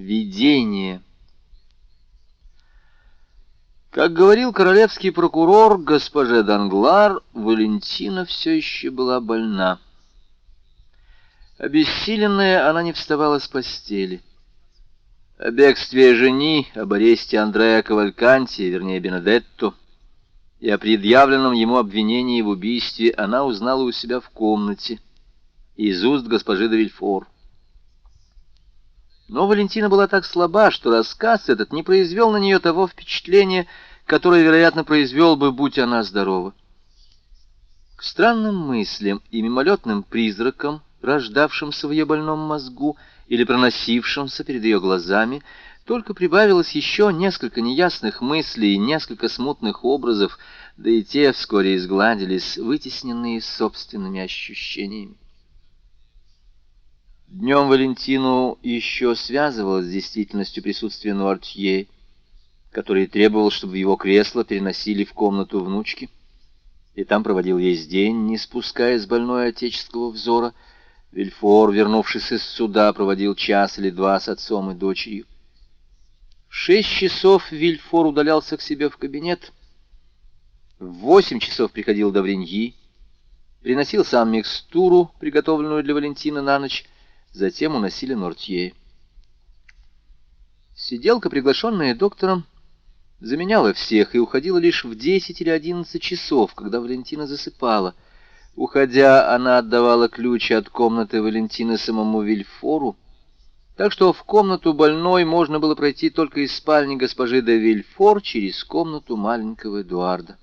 Видение. Как говорил королевский прокурор госпоже Данглар, Валентина все еще была больна. Обессиленная, она не вставала с постели. О бегстве жени, об аресте Андреа Кавальканти, вернее Бенедетто, и о предъявленном ему обвинении в убийстве она узнала у себя в комнате из уст госпожи де Вильфор. Но Валентина была так слаба, что рассказ этот не произвел на нее того впечатления, которое, вероятно, произвел бы, будь она здорова. К странным мыслям и мимолетным призракам, рождавшимся в ее больном мозгу или проносившимся перед ее глазами, только прибавилось еще несколько неясных мыслей и несколько смутных образов, да и те вскоре изгладились, вытесненные собственными ощущениями. Днем Валентину еще связывалось с действительностью присутствия Нуартье, который требовал, чтобы его кресло переносили в комнату внучки, и там проводил весь день, не спуская с больной отеческого взора. Вильфор, вернувшись из суда, проводил час или два с отцом и дочерью. В шесть часов Вильфор удалялся к себе в кабинет. В восемь часов приходил Давриньи, приносил сам микстуру, приготовленную для Валентина на ночь, затем уносили Нортье. Сиделка, приглашенная доктором, заменяла всех и уходила лишь в десять или одиннадцать часов, когда Валентина засыпала. Уходя, она отдавала ключи от комнаты Валентины самому Вильфору, так что в комнату больной можно было пройти только из спальни госпожи де Вильфор через комнату маленького Эдуарда.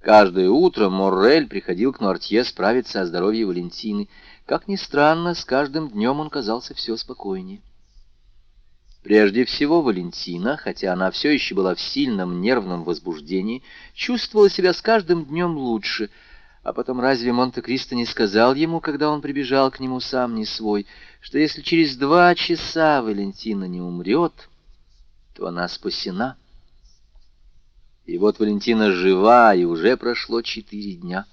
Каждое утро Моррель приходил к Нуартье справиться о здоровье Валентины — как ни странно, с каждым днем он казался все спокойнее. Прежде всего Валентина, хотя она все еще была в сильном нервном возбуждении, чувствовала себя с каждым днем лучше. А потом разве Монте-Кристо не сказал ему, когда он прибежал к нему сам не свой, что если через два часа Валентина не умрет, то она спасена? И вот Валентина жива, и уже прошло четыре дня.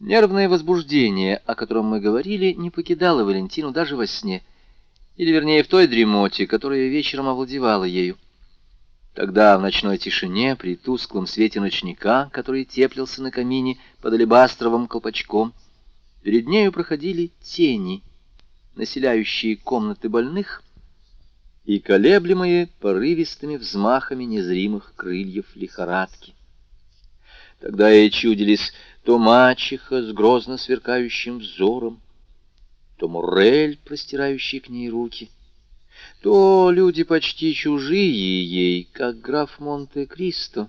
Нервное возбуждение, о котором мы говорили, не покидало Валентину даже во сне, или, вернее, в той дремоте, которая вечером овладевала ею. Тогда в ночной тишине, при тусклом свете ночника, который теплился на камине под алебастровым колпачком, перед нею проходили тени, населяющие комнаты больных и колеблемые порывистыми взмахами незримых крыльев лихорадки. Тогда ей чудились то мачеха с грозно сверкающим взором, то Мурель, простирающий к ней руки, то люди почти чужие ей, как граф Монте-Кристо.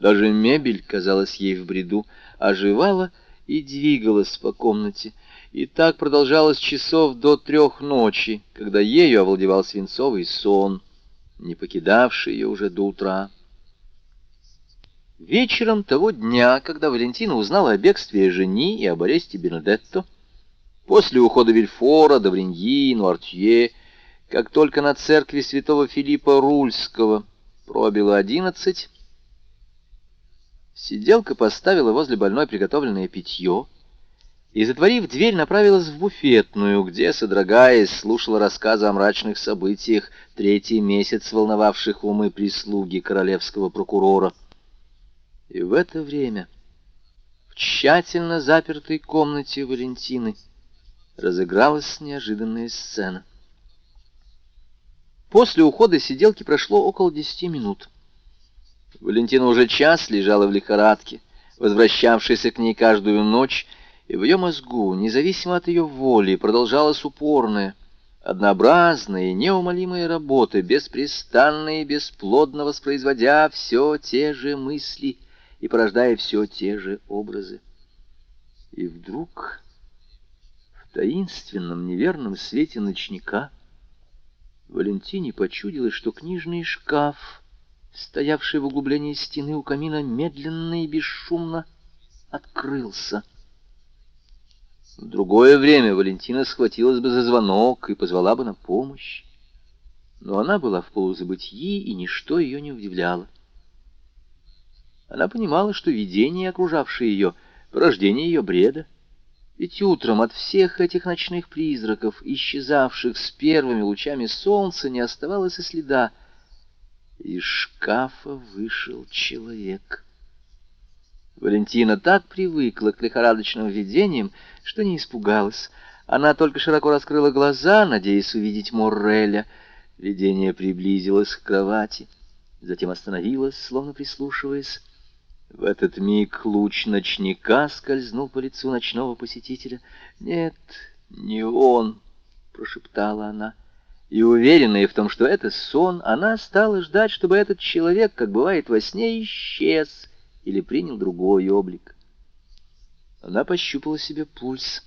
Даже мебель, казалась ей в бреду, оживала и двигалась по комнате, и так продолжалось часов до трех ночи, когда ею овладевал свинцовый сон, не покидавший ее уже до утра. Вечером того дня, когда Валентина узнала о бегстве жени и об аресте Бенедетто, после ухода Вильфора, Давриньи, Нуартье, как только на церкви святого Филиппа Рульского пробило одиннадцать, сиделка поставила возле больной приготовленное питье и, затворив дверь, направилась в буфетную, где, содрогаясь, слушала рассказы о мрачных событиях, третий месяц волновавших умы прислуги королевского прокурора — и в это время в тщательно запертой комнате Валентины разыгралась неожиданная сцена. После ухода сиделки прошло около десяти минут. Валентина уже час лежала в лихорадке, возвращавшаяся к ней каждую ночь, и в ее мозгу, независимо от ее воли, продолжалась упорная, однообразная и неумолимая работа, беспрестанно и бесплодно воспроизводя все те же мысли, и порождая все те же образы. И вдруг в таинственном неверном свете ночника Валентине почудилось, что книжный шкаф, стоявший в углублении стены у камина, медленно и бесшумно открылся. В другое время Валентина схватилась бы за звонок и позвала бы на помощь. Но она была в полузабытии, и ничто ее не удивляло. Она понимала, что видение, окружавшее ее, порождение ее бреда, Ведь утром от всех этих ночных призраков, исчезавших с первыми лучами солнца, не оставалось и следа. Из шкафа вышел человек. Валентина так привыкла к лихорадочным видениям, что не испугалась. Она только широко раскрыла глаза, надеясь увидеть Морреля. Видение приблизилось к кровати, затем остановилось, словно прислушиваясь. В этот миг луч ночника скользнул по лицу ночного посетителя. «Нет, не он!» — прошептала она. И, уверенная в том, что это сон, она стала ждать, чтобы этот человек, как бывает во сне, исчез или принял другой облик. Она пощупала себе пульс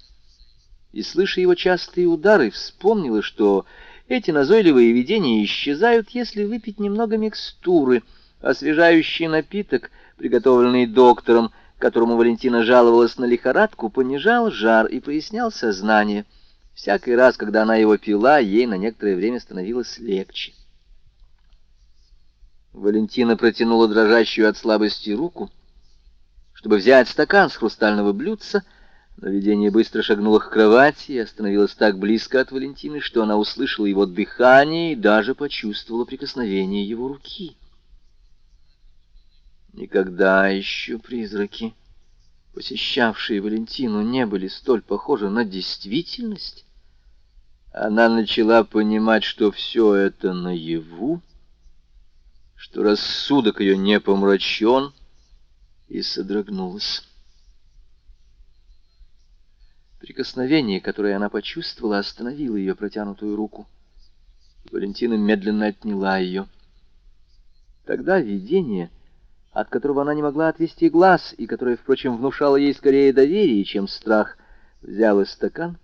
и, слыша его частые удары, вспомнила, что эти назойливые видения исчезают, если выпить немного микстуры. Освежающий напиток — приготовленный доктором, которому Валентина жаловалась на лихорадку, понижал жар и прояснял сознание. Всякий раз, когда она его пила, ей на некоторое время становилось легче. Валентина протянула дрожащую от слабости руку, чтобы взять стакан с хрустального блюдца, но видение быстро шагнуло к кровати и остановилось так близко от Валентины, что она услышала его дыхание и даже почувствовала прикосновение его руки. Никогда еще призраки, посещавшие Валентину, не были столь похожи на действительность. Она начала понимать, что все это наяву, что рассудок ее не помрачен, и содрогнулась. Прикосновение, которое она почувствовала, остановило ее протянутую руку. Валентина медленно отняла ее. Тогда видение — от которого она не могла отвести глаз, и которое, впрочем, внушало ей скорее доверие, чем страх, взяла стакан,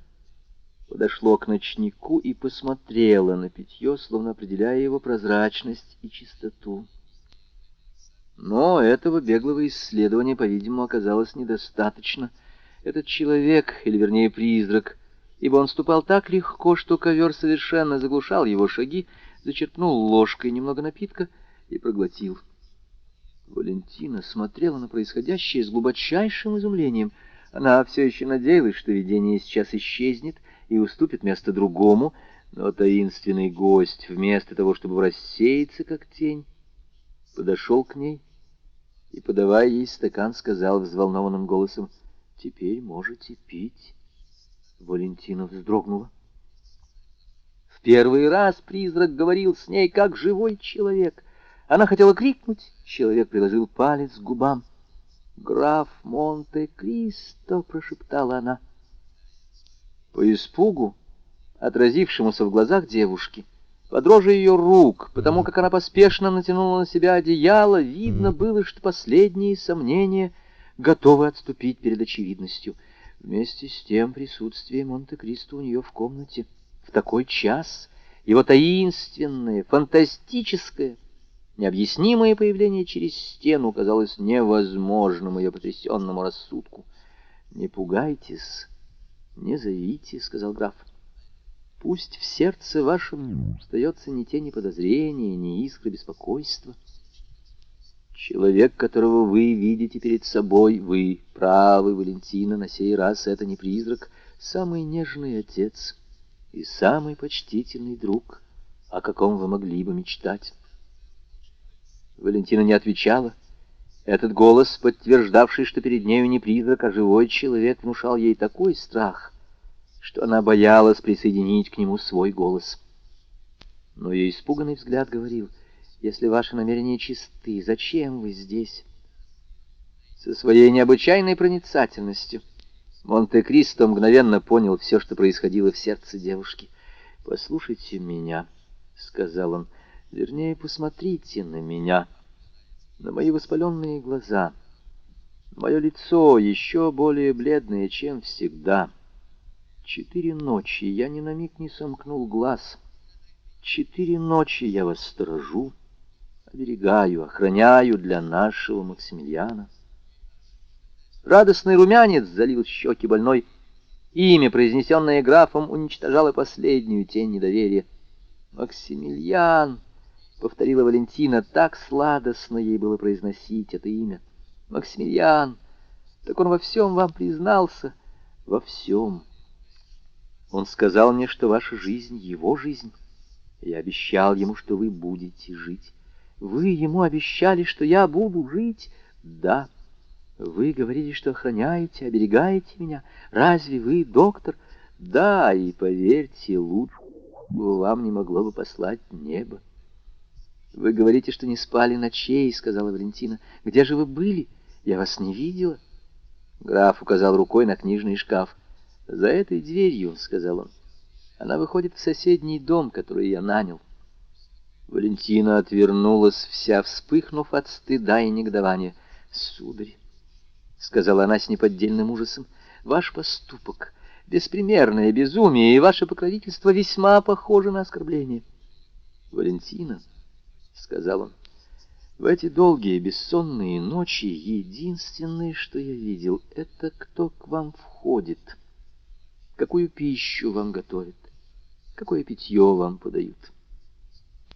подошло к ночнику и посмотрела на питье, словно определяя его прозрачность и чистоту. Но этого беглого исследования, по-видимому, оказалось недостаточно. Этот человек, или вернее призрак, ибо он ступал так легко, что ковер совершенно заглушал его шаги, зачерпнул ложкой немного напитка и проглотил. Валентина смотрела на происходящее с глубочайшим изумлением. Она все еще надеялась, что видение сейчас исчезнет и уступит место другому, но таинственный гость, вместо того, чтобы рассеяться, как тень, подошел к ней и, подавая ей стакан, сказал взволнованным голосом, «Теперь можете пить». Валентина вздрогнула. В первый раз призрак говорил с ней, как живой человек — она хотела крикнуть, человек приложил палец к губам. «Граф Монте-Кристо!» — прошептала она. По испугу, отразившемуся в глазах девушки, по дрожи ее рук, потому как она поспешно натянула на себя одеяло, видно было, что последние сомнения готовы отступить перед очевидностью. Вместе с тем присутствие Монте-Кристо у нее в комнате в такой час, его таинственное, фантастическое, Необъяснимое появление через стену казалось невозможным ее потрясенному рассудку. «Не пугайтесь, не зовите», — сказал граф. «Пусть в сердце вашем остается ни тени подозрения, ни искры беспокойства. Человек, которого вы видите перед собой, вы правы, Валентина, на сей раз это не призрак, самый нежный отец и самый почтительный друг, о каком вы могли бы мечтать». Валентина не отвечала. Этот голос, подтверждавший, что перед нею не призрак, а живой человек, внушал ей такой страх, что она боялась присоединить к нему свой голос. Но ее испуганный взгляд говорил, «Если ваши намерения чисты, зачем вы здесь?» Со своей необычайной проницательностью Монте-Кристо мгновенно понял все, что происходило в сердце девушки. «Послушайте меня», — сказал он, — Вернее, посмотрите на меня, на мои воспаленные глаза, мое лицо еще более бледное, чем всегда. Четыре ночи я ни на миг не сомкнул глаз. Четыре ночи я вас сторожу, оберегаю, охраняю для нашего Максимилиана. Радостный румянец залил щеки больной. Имя, произнесенное графом, уничтожало последнюю тень недоверия. «Максимилиан!» — повторила Валентина. Так сладостно ей было произносить это имя. «Максимилиан, так он во всем вам признался. во всем. Он сказал мне, что ваша жизнь — его жизнь. Я обещал ему, что вы будете жить. Вы ему обещали, что я буду жить? Да. Вы говорили, что охраняете, оберегаете меня. Разве вы, доктор? Да, и поверьте, лучше вам не могло бы послать небо. Вы говорите, что не спали ночей, сказала Валентина. Где же вы были? Я вас не видела. Граф указал рукой на книжный шкаф. «За этой дверью», — сказал он. «Она выходит в соседний дом, который я нанял». Валентина отвернулась, вся вспыхнув от стыда и негодования. «Сударь», — сказала она с неподдельным ужасом, — «ваш поступок, беспримерное безумие, и ваше покровительство весьма похоже на оскорбление». «Валентина», — сказал он, — «в эти долгие бессонные ночи единственное, что я видел, это кто к вам входит» какую пищу вам готовят, какое питье вам подают.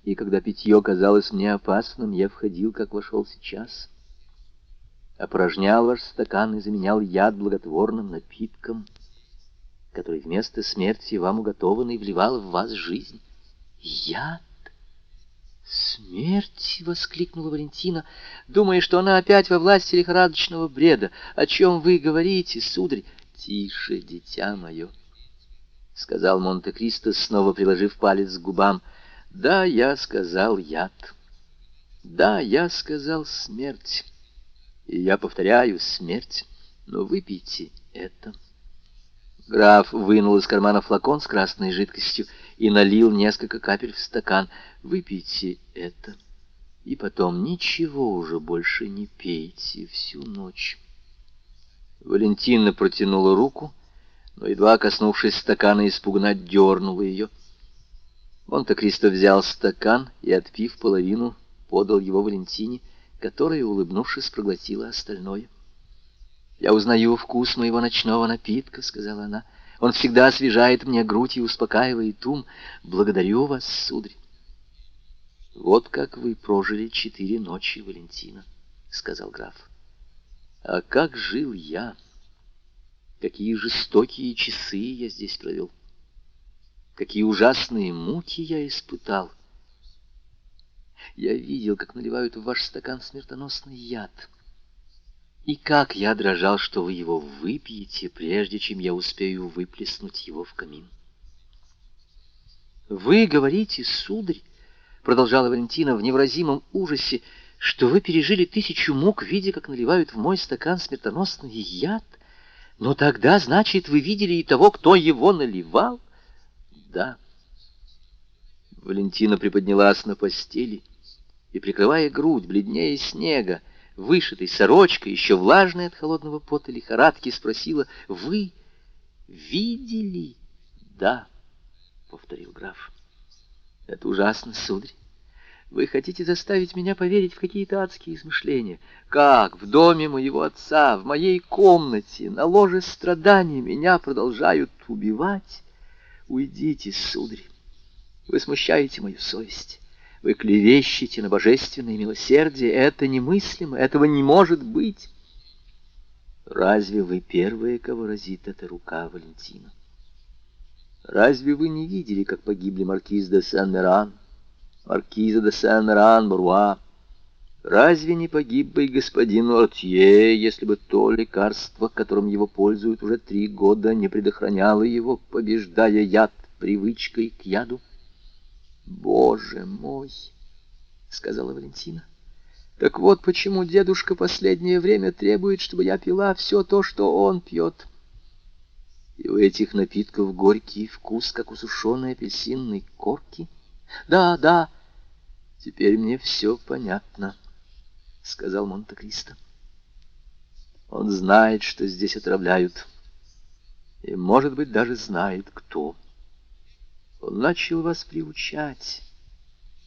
И когда питье казалось мне опасным, я входил, как вошел сейчас. Опорожнял ваш стакан и заменял яд благотворным напитком, который вместо смерти вам уготованный вливал в вас жизнь. Яд? «Смерть!» — воскликнула Валентина, думая, что она опять во власти лихорадочного бреда. «О чем вы говорите, сударь?» «Тише, дитя мое», — сказал Монте-Кристо, снова приложив палец к губам. «Да, я сказал яд. Да, я сказал смерть. И я повторяю смерть. Но выпейте это». Граф вынул из кармана флакон с красной жидкостью и налил несколько капель в стакан. «Выпейте это, и потом ничего уже больше не пейте всю ночь». Валентина протянула руку, но, едва коснувшись стакана, испуганно дернула ее. Монте-Кристо взял стакан и, отпив половину, подал его Валентине, которая, улыбнувшись, проглотила остальное. «Я узнаю вкус моего ночного напитка», — сказала она. «Он всегда освежает мне грудь и успокаивает ум. Благодарю вас, сударь». «Вот как вы прожили четыре ночи, Валентина», — сказал граф. А как жил я? Какие жестокие часы я здесь провел? Какие ужасные муки я испытал? Я видел, как наливают в ваш стакан смертоносный яд. И как я дрожал, что вы его выпьете, прежде чем я успею выплеснуть его в камин. «Вы говорите, сударь, — продолжала Валентина в невразимом ужасе, — что вы пережили тысячу мук, видя, как наливают в мой стакан смертоносный яд? Но тогда, значит, вы видели и того, кто его наливал? Да. Валентина приподнялась на постели и, прикрывая грудь, бледнее снега, вышитой сорочкой, еще влажной от холодного пота лихорадки, спросила, «Вы видели?» «Да», — повторил граф. «Это ужасно, сударь. Вы хотите заставить меня поверить в какие-то адские измышления? Как в доме моего отца, в моей комнате, на ложе страданий меня продолжают убивать? Уйдите, сударь. Вы смущаете мою совесть. Вы клевещете на божественное милосердие. Это немыслимо, этого не может быть. Разве вы первые, кого разит эта рука Валентина? Разве вы не видели, как погибли маркиз де Сен-Меран? маркиза де Сен-Ран-Бруа. Разве не погиб бы и господин Ортье, если бы то лекарство, которым его пользуют уже три года, не предохраняло его, побеждая яд привычкой к яду? «Боже мой!» — сказала Валентина. «Так вот почему дедушка последнее время требует, чтобы я пила все то, что он пьет». И у этих напитков горький вкус, как у сушеной апельсинной корки. «Да, да!» «Теперь мне все понятно», — сказал Монте-Кристо. «Он знает, что здесь отравляют, и, может быть, даже знает, кто. Он начал вас приучать,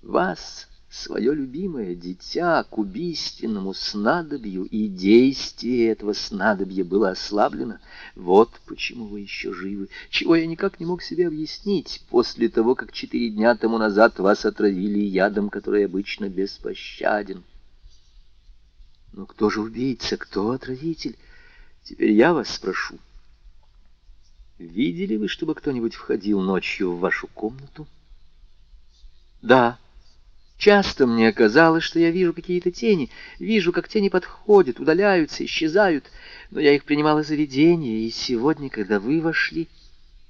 вас, свое любимое дитя, к убийственному снадобью, и действие этого снадобья было ослаблено. Вот почему вы еще живы, чего я никак не мог себе объяснить после того, как четыре дня тому назад вас отравили ядом, который обычно беспощаден. Но кто же убийца, кто отравитель? Теперь я вас спрошу. Видели вы, чтобы кто-нибудь входил ночью в вашу комнату? Да. Часто мне казалось, что я вижу какие-то тени, вижу, как тени подходят, удаляются, исчезают, но я их принимала за видение, и сегодня, когда вы вошли,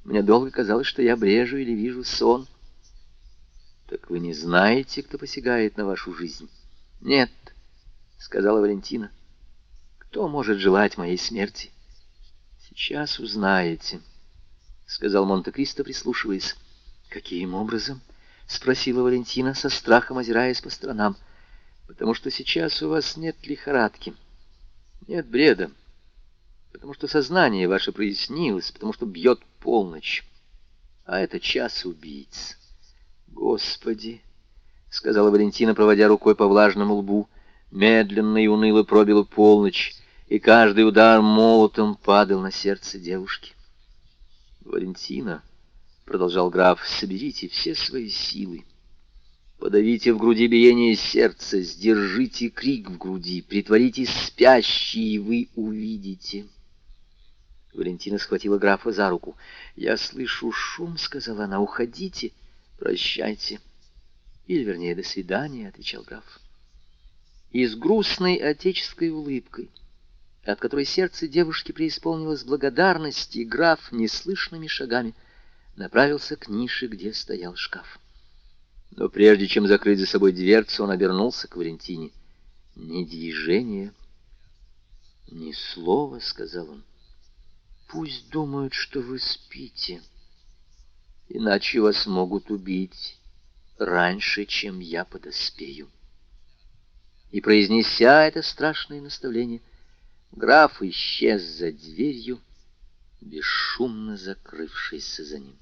мне долго казалось, что я брежу или вижу сон. Так вы не знаете, кто посягает на вашу жизнь? Нет, — сказала Валентина. Кто может желать моей смерти? Сейчас узнаете, — сказал Монте-Кристо, прислушиваясь. Каким образом? — спросила Валентина, со страхом озираясь по сторонам. Потому что сейчас у вас нет лихорадки, нет бреда, потому что сознание ваше прояснилось, потому что бьет полночь, а это час убийц. Господи, — сказала Валентина, проводя рукой по влажному лбу, медленно и уныло пробила полночь, и каждый удар молотом падал на сердце девушки. Валентина, — продолжал граф, — соберите все свои силы. Подавите в груди биение сердца, сдержите крик в груди, притворитесь спящие, и вы увидите. Валентина схватила графа за руку. «Я слышу шум», — сказала она, — «уходите, прощайте». «Или, вернее, до свидания», — отвечал граф. И с грустной отеческой улыбкой, от которой сердце девушки преисполнилось благодарности, граф неслышными шагами направился к нише, где стоял шкаф. Но прежде чем закрыть за собой дверцу, он обернулся к Валентине. «Ни движения, ни слова», — сказал он. Пусть думают, что вы спите, иначе вас могут убить раньше, чем я подоспею. И, произнеся это страшное наставление, граф исчез за дверью, бесшумно закрывшийся за ним.